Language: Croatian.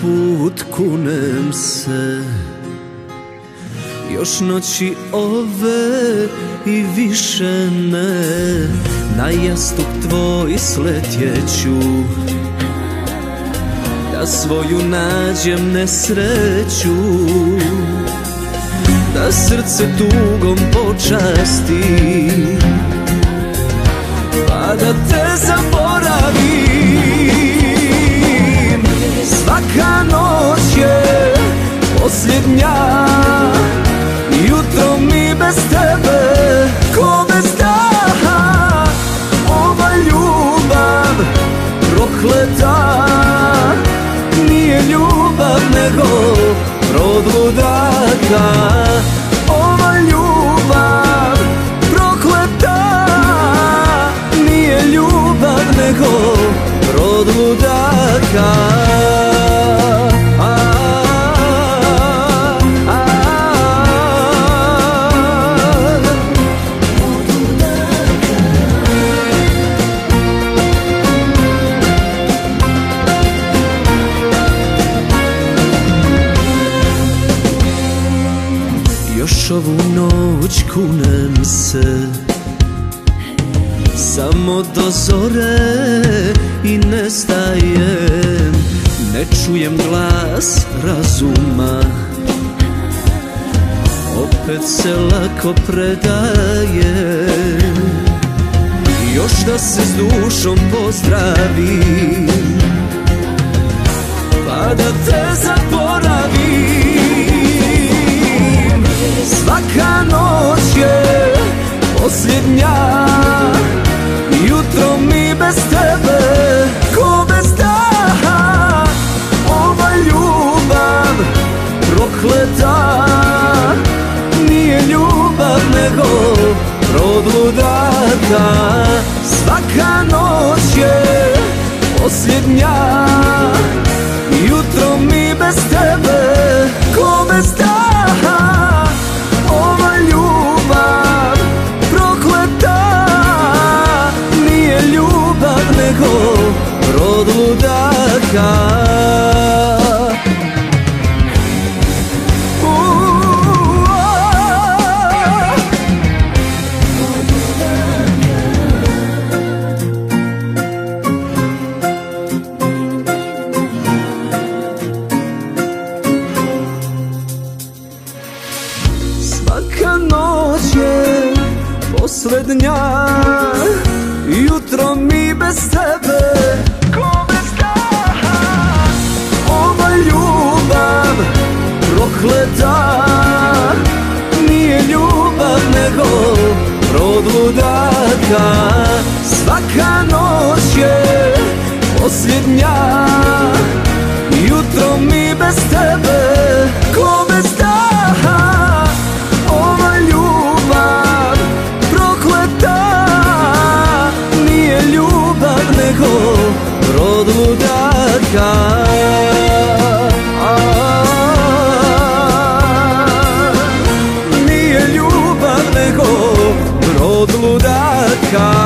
put kunem se. Još noći ove i više ne. Na jastuk tvoj sletjeću. Da svoju nađem nesreću. Da srce tugom počasti rod ludaka. Ova ljubav prokleta Nije ljubav nego rod ludaka Još ovu noć kunem se. Samo do zore i nestajem Ne čujem glas razuma. Opet se lako predajem. Još da se s dušom pozdravim rod ludaka Svaka noć je posljednja. Jutro mi bez tebe ko bez daha Ova ljubav prokleta. Nije ljubav nego rod Svaka noć je posljednja Jutro mi bez tebe Ko bez Ova ljubav prokleta Nije ljubav nego rod ludaka. Svaka noć rod ludaka A, Nije ljubav nego rod ludaka